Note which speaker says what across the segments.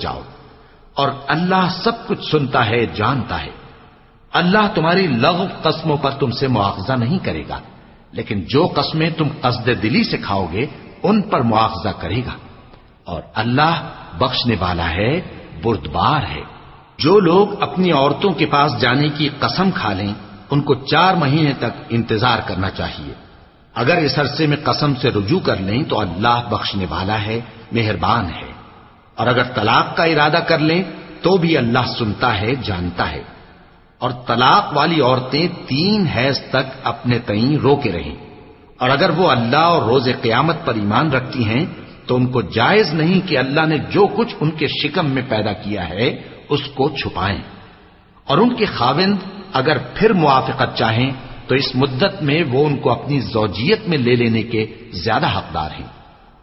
Speaker 1: جاؤ۔ اور اللہ سب کچھ سنتا ہے، جانتا ہے۔ اللہ تمہاری لغو قسموں پر تم سے مواخذہ نہیں کرے گا، لیکن جو قسمیں تم قصد دلی سے کھاؤ گے، ان پر مواخذہ کرے گا۔ اور اللہ بخشنے والا ہے، بردبار ہے۔ جو لوگ اپنی عورتوں کے پاس جانے کی قسم کھا لیں، ان کو چار مہینے تک انتظار کرنا چاہیے۔ اگر اس عرصے میں قسم سے رجوع کر لیں، تو اللہ بخشنے والا ہے، مہربان ہے۔ اور اگر طلاق کا ارادہ کر لیں تو بھی اللہ سنتا ہے، جانتا ہے۔ اور طلاق والی عورتیں تین حیض تک اپنے تئیں رو کے رہیں۔ اور اگر وہ اللہ اور روز قیامت پر ایمان رکھتی ہیں، تو ان کو جائز نہیں کہ اللہ نے جو کچھ ان کے شکم میں پیدا کیا ہے، اس کو چھپائیں۔ اور ان کے خاوند اگر پھر موافقت چاہیں، تو اس مدت میں وہ ان کو اپنی زوجیت میں لے لینے کے زیادہ حقدار ہیں۔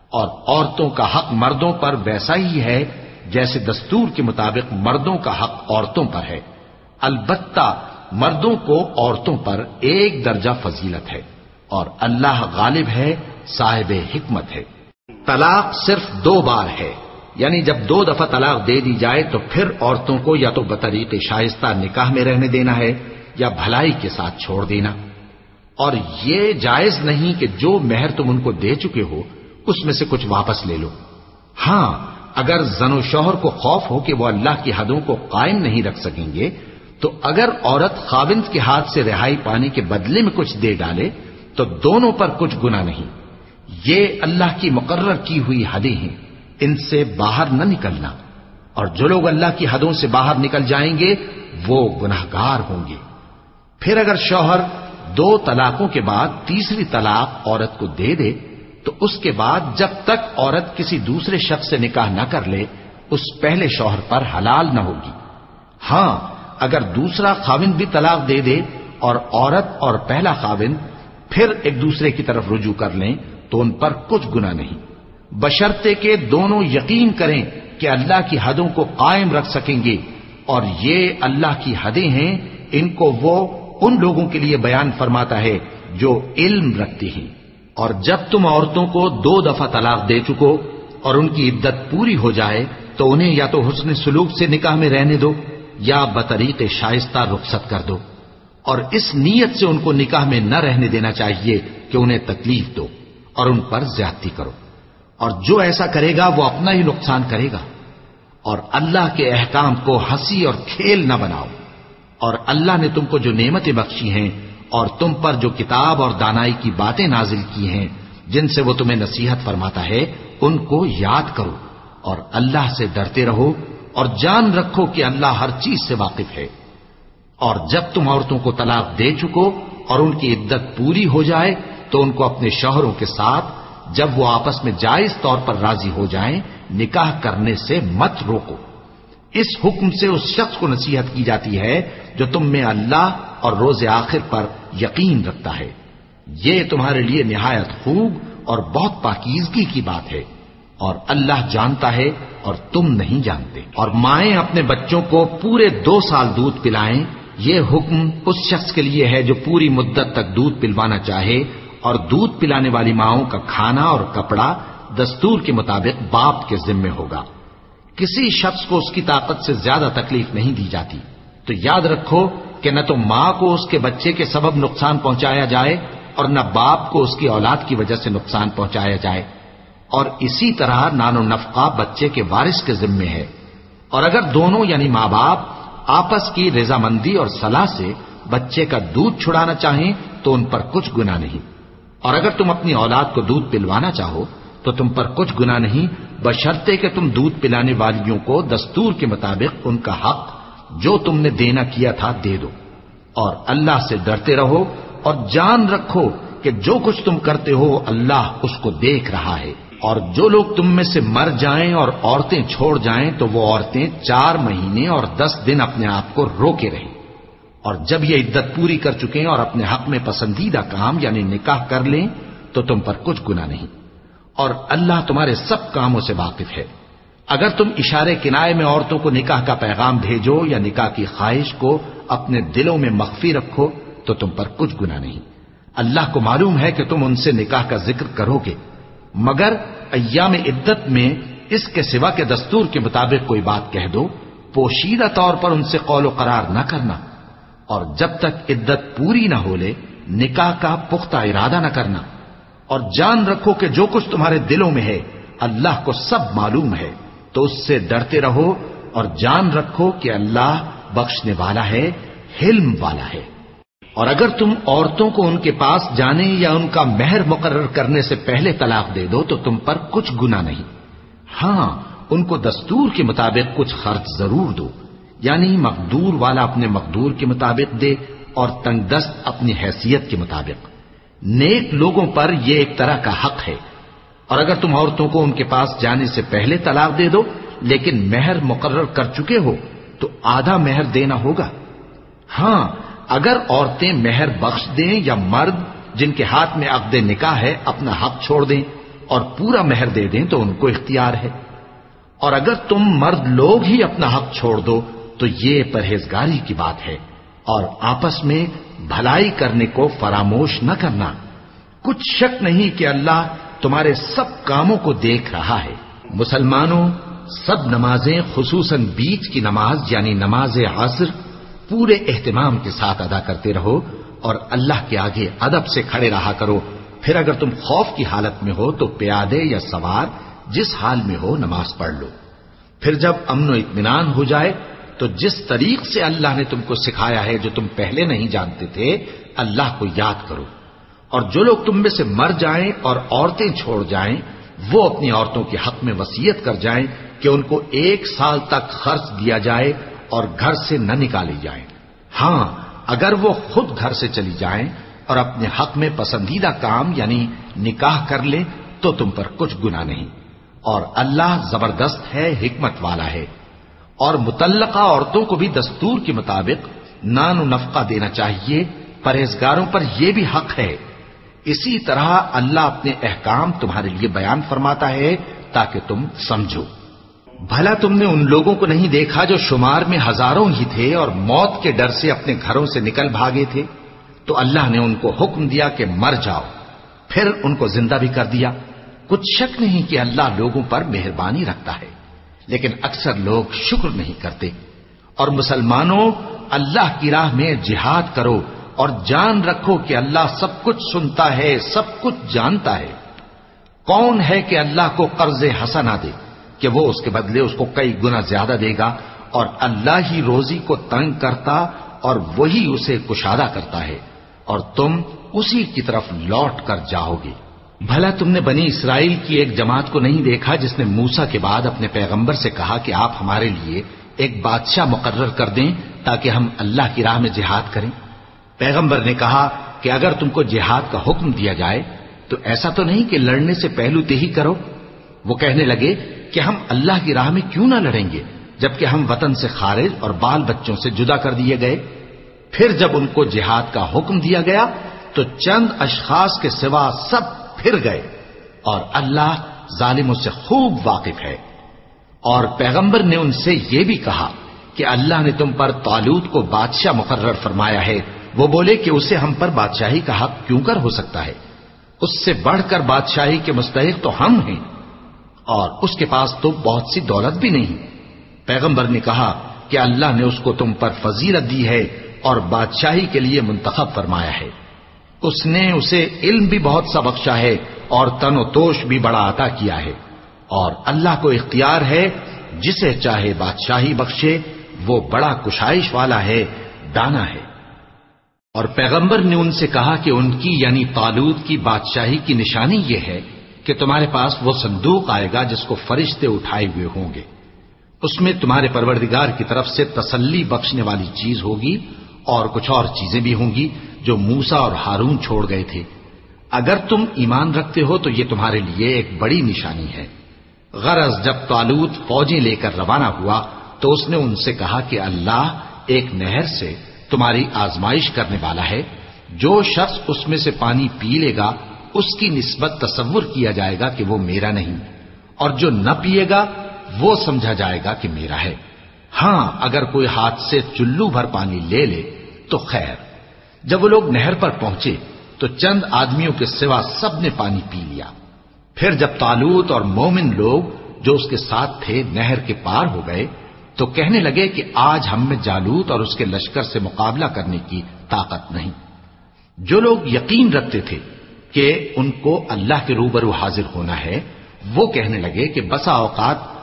Speaker 1: اور عورتوں کا حق مردوں پر ویسا ہی ہے جیسے دستور کے مطابق مردوں کا حق عورتوں پر ہے۔ البتہ مردوں کو عورتوں پر ایک درجہ فضیلت ہے اور اللہ غالب ہے، صاحب حکمت ہے۔ طلاق صرف دو بار ہے یعنی جب دو دفعہ طلاق دے دی جائے تو پھر عورتوں کو یا تو بطریق شائستہ نکاح میں رہنے دینا ہے یا بھلائی کے ساتھ چھوڑ دینا۔ اور یہ جائز نہیں کہ جو مہر تم ان کو دے چکے ہو اس میں سے کچھ واپس لے لو۔ ہاں اگر زن و شوہر کو خوف ہو کہ وہ اللہ کی حدوں کو قائم نہیں رکھ سکیں گے، تو اگر عورت خاوند کے ہاتھ سے رہائی پانے کے بدلے میں کچھ دے ڈالے، تو دونوں پر کچھ گنا نہیں۔ یہ اللہ کی مقرر کی ہوئی حدیں ہیں۔ ان سے باہر نہ نکلنا۔ اور جو لوگ اللہ کی حدوں سے باہر نکل جائیں گے، وہ گناہ گار ہوں گے۔ پھر اگر شوہر دو طلاقوں کے بعد تیسری طلاق عورت کو دے دے تو اس کے بعد جب تک عورت کسی دوسرے شخص سے نکاح نہ کر لے، اس پہلے شوہر پر حلال نہ ہوگی۔ ہاں اگر دوسرا خاوند بھی طلاق دے دے اور عورت اور پہلا خاوند پھر ایک دوسرے کی طرف رجوع کر لیں، تو ان پر کچھ گنا نہیں۔ بشرتے کے دونوں یقین کریں کہ اللہ کی حدوں کو قائم رکھ سکیں گے۔ اور یہ اللہ کی حدیں ہیں، ان کو وہ ان لوگوں کے لیے بیان فرماتا ہے جو علم رکھتے ہیں۔ اور جب تم عورتوں کو دو دفعہ طلاق دے چکو اور ان کی عدت پوری ہو جائے، تو انہیں یا تو حسن سلوک سے نکاح میں رہنے دو یا بطریق شائستہ رخصت کر دو۔ اور اس نیت سے ان کو نکاح میں نہ رہنے دینا چاہیے کہ انہیں تکلیف دو اور ان پر زیادتی کرو۔ اور جو ایسا کرے گا، وہ اپنا ہی نقصان کرے گا۔ اور اللہ کے احکام کو ہنسی اور کھیل نہ بناؤ۔ اور اللہ نے تم کو جو نعمتیں بخشی ہیں اور تم پر جو کتاب اور دانائی کی باتیں نازل کی ہیں، جن سے وہ تمہیں نصیحت فرماتا ہے، ان کو یاد کرو اور اللہ سے ڈرتے رہو اور جان رکھو کہ اللہ ہر چیز سے واقف ہے۔ اور جب تم عورتوں کو طلاق دے چکو اور ان کی عدت پوری ہو جائے، تو ان کو اپنے شوہروں کے ساتھ جب وہ آپس میں جائز طور پر راضی ہو جائیں، نکاح کرنے سے مت روکو۔ اس حکم سے اس شخص کو نصیحت کی جاتی ہے جو تم میں اللہ اور روز آخر پر یقین رکھتا ہے۔ یہ تمہارے لیے نہایت خوب اور بہت پاکیزگی کی بات ہے۔ اور اللہ جانتا ہے اور تم نہیں جانتے۔ اور مائیں اپنے بچوں کو پورے دو سال دودھ پلائیں، یہ حکم اس شخص کے لیے ہے جو پوری مدت تک دودھ پلوانا چاہے اور دودھ پلانے والی ماؤں کا کھانا اور کپڑا دستور کے مطابق باپ کے ذمے ہوگا۔ کسی شخص کو اس کی طاقت سے زیادہ تکلیف نہیں دی جاتی۔ تو یاد رکھو کہ نہ تو ماں کو اس کے بچے کے سبب نقصان پہنچایا جائے اور نہ باپ کو اس کی اولاد کی وجہ سے نقصان پہنچایا جائے۔ اور اسی طرح نان و نفقہ بچے کے وارث کے ذمے ہے۔ اور اگر دونوں یعنی ماں باپ آپس کی رضامندی اور صلاح سے بچے کا دودھ چھڑانا چاہیں تو ان پر کچھ گنا نہیں۔ اور اگر تم اپنی اولاد کو دودھ پلوانا چاہو تو تم پر کچھ گنا نہیں، بشرطے کہ تم دودھ پلانے والیوں کو دستور کے مطابق ان کا حق جو تم نے دینا کیا تھا دے دو۔ اور اللہ سے ڈرتے رہو اور جان رکھو کہ جو کچھ تم کرتے ہو اللہ اس کو دیکھ رہا ہے۔ اور جو لوگ تم میں سے مر جائیں اور عورتیں چھوڑ جائیں تو وہ عورتیں چار مہینے اور دس دن اپنے آپ کو روکے رہیں۔ اور جب یہ عدت پوری کر چکے اور اپنے حق میں پسندیدہ کام یعنی نکاح کر لیں تو تم پر کچھ گنا نہیں۔ اور اللہ تمہارے سب کاموں سے واقف ہے۔ اگر تم اشارے کنائے میں عورتوں کو نکاح کا پیغام بھیجو یا نکاح کی خواہش کو اپنے دلوں میں مخفی رکھو، تو تم پر کچھ گنا نہیں۔ اللہ کو معلوم ہے کہ تم ان سے نکاح کا ذکر کرو گے۔ مگر ایام عدت میں اس کے سوا کے دستور کے مطابق کوئی بات کہہ دو، پوشیدہ طور پر ان سے قول و قرار نہ کرنا۔ اور جب تک عدت پوری نہ ہو لے، نکاح کا پختہ ارادہ نہ کرنا۔ اور جان رکھو کہ جو کچھ تمہارے دلوں میں ہے، اللہ کو سب معلوم ہے۔ تو اس سے ڈرتے رہو اور جان رکھو کہ اللہ بخشنے والا ہے، حلم والا ہے۔ اور اگر تم عورتوں کو ان کے پاس جانے یا ان کا مہر مقرر کرنے سے پہلے طلاق دے دو تو تم پر کچھ گنا نہیں۔ ہاں ان کو دستور کے مطابق کچھ خرچ ضرور دو۔ یعنی مقدور والا اپنے مقدور کے مطابق دے اور تنگ دست اپنی حیثیت کے مطابق۔ نیک لوگوں پر یہ ایک طرح کا حق ہے۔ اور اگر تم عورتوں کو ان کے پاس جانے سے پہلے طلاق دے دو، لیکن مہر مقرر کر چکے ہو، تو آدھا مہر دینا ہوگا۔ ہاں اگر عورتیں مہر بخش دیں یا مرد جن کے ہاتھ میں عقد نکاح ہے، اپنا حق چھوڑ دیں اور پورا مہر دے دیں، تو ان کو اختیار ہے۔ اور اگر تم مرد لوگ ہی اپنا حق چھوڑ دو، تو یہ پرہیزگاری کی بات ہے۔ اور آپس میں بھلائی کرنے کو فراموش نہ کرنا۔ کچھ شک نہیں کہ اللہ تمہارے سب کاموں کو دیکھ رہا ہے۔ مسلمانوں، سب نمازیں خصوصاً بیچ کی نماز یعنی نماز عصر پورے اہتمام کے ساتھ ادا کرتے رہو اور اللہ کے آگے ادب سے کھڑے رہا کرو۔ پھر اگر تم خوف کی حالت میں ہو تو پیادے یا سوار جس حال میں ہو نماز پڑھ لو۔ پھر جب امن و اطمینان ہو جائے تو جس طریق سے اللہ نے تم کو سکھایا ہے جو تم پہلے نہیں جانتے تھے، اللہ کو یاد کرو۔ اور جو لوگ تم میں سے مر جائیں اور عورتیں چھوڑ جائیں، وہ اپنی عورتوں کے حق میں وسیعت کر جائیں کہ ان کو ایک سال تک خرچ دیا جائے اور گھر سے نہ نکالی جائیں ہاں اگر وہ خود گھر سے چلی جائیں اور اپنے حق میں پسندیدہ کام یعنی نکاح کر لیں، تو تم پر کچھ گنا نہیں۔ اور اللہ زبردست ہے، حکمت والا ہے۔ اور متعلقہ عورتوں کو بھی دستور کے مطابق نان و نفقہ دینا چاہیے۔ پرہیزگاروں پر یہ بھی حق ہے۔ اسی طرح اللہ اپنے احکام تمہارے لیے بیان فرماتا ہے تاکہ تم سمجھو۔ بھلا تم نے ان لوگوں کو نہیں دیکھا جو شمار میں ہزاروں ہی تھے اور موت کے ڈر سے اپنے گھروں سے نکل بھاگے تھے؟ تو اللہ نے ان کو حکم دیا کہ مر جاؤ۔ پھر ان کو زندہ بھی کر دیا۔ کچھ شک نہیں کہ اللہ لوگوں پر مہربانی رکھتا ہے، لیکن اکثر لوگ شکر نہیں کرتے۔ اور مسلمانوں، اللہ کی راہ میں جہاد کرو۔ اور جان رکھو کہ اللہ سب کچھ سنتا ہے، سب کچھ جانتا ہے۔ کون ہے کہ اللہ کو قرض حسنا دے؟ کہ وہ اس کے بدلے اس کو کئی گنا زیادہ دے گا اور اللہ ہی روزی کو تنگ کرتا اور وہی اسے کشادہ کرتا ہے۔ اور تم اسی کی طرف لوٹ کر جاؤ گے۔ بھلا تم نے بنی اسرائیل کی ایک جماعت کو نہیں دیکھا جس نے موسا کے بعد اپنے پیغمبر سے کہا کہ آپ ہمارے لیے ایک بادشاہ مقرر کر دیں تاکہ ہم اللہ کی راہ میں جہاد کریں؟ پیغمبر نے کہا کہ اگر تم کو جہاد کا حکم دیا جائے تو ایسا تو نہیں کہ لڑنے سے پہلو تے ہی کرو۔ وہ کہنے لگے کہ ہم اللہ کی راہ میں کیوں نہ لڑیں گے جبکہ ہم وطن سے خارج اور بال بچوں سے جدا کر دیے گئے۔ پھر جب ان کو جہاد کا حکم دیا گیا تو چند اشخاص کے سوا سب پھر گئے اور اللہ ظالموں سے خوب واقف ہے۔ اور پیغمبر نے ان سے یہ بھی کہا کہ اللہ نے تم پر تالوت کو بادشاہ مقرر فرمایا ہے۔ وہ بولے کہ اسے ہم پر بادشاہی کا حق کیوں کر ہو سکتا ہے؟ اس سے بڑھ کر بادشاہی کے مستحق تو ہم ہیں، اور اس کے پاس تو بہت سی دولت بھی نہیں۔ پیغمبر نے کہا کہ اللہ نے اس کو تم پر فضیلت دی ہے اور بادشاہی کے لیے منتخب فرمایا ہے۔ اس نے اسے علم بھی بہت سا بخشا ہے اور تن و توش بھی بڑا عطا کیا ہے۔ اور اللہ کو اختیار ہے، جسے چاہے بادشاہی بخشے، وہ بڑا کشائش والا ہے، دانا ہے۔ اور پیغمبر نے ان سے کہا کہ ان کی یعنی تالود کی بادشاہی کی نشانی یہ ہے کہ تمہارے پاس وہ صندوق آئے گا جس کو فرشتے اٹھائے ہوئے ہوں گے۔ اس میں تمہارے پروردگار کی طرف سے تسلی بخشنے والی چیز ہوگی اور کچھ اور چیزیں بھی ہوں گی جو موسا اور ہارون چھوڑ گئے تھے۔ اگر تم ایمان رکھتے ہو تو یہ تمہارے لیے ایک بڑی نشانی ہے۔ غرض جب تالوت فوجیں لے کر روانہ ہوا تو اس نے ان سے کہا کہ اللہ ایک نہر سے تمہاری آزمائش کرنے والا ہے۔ جو شخص اس میں سے پانی پی لے گا، اس کی نسبت تصور کیا جائے گا کہ وہ میرا نہیں۔ اور جو نہ پیے گا، وہ سمجھا جائے گا کہ میرا ہے۔ ہاں اگر کوئی ہاتھ سے چلو بھر پانی لے لے، تو خیر۔ جب وہ لوگ نہر پر پہنچے، تو چند آدمیوں کے سوا سب نے پانی پی لیا۔ پھر جب تالوت اور مومن لوگ جو اس کے ساتھ تھے نہر کے پار ہو گئے تو کہنے لگے کہ آج ہم میں جالوت اور اس کے لشکر سے مقابلہ کرنے کی طاقت نہیں۔ جو لوگ یقین رکھتے تھے کہ ان کو اللہ کے روبرو حاضر ہونا ہے، وہ کہنے لگے کہ بسا اوقات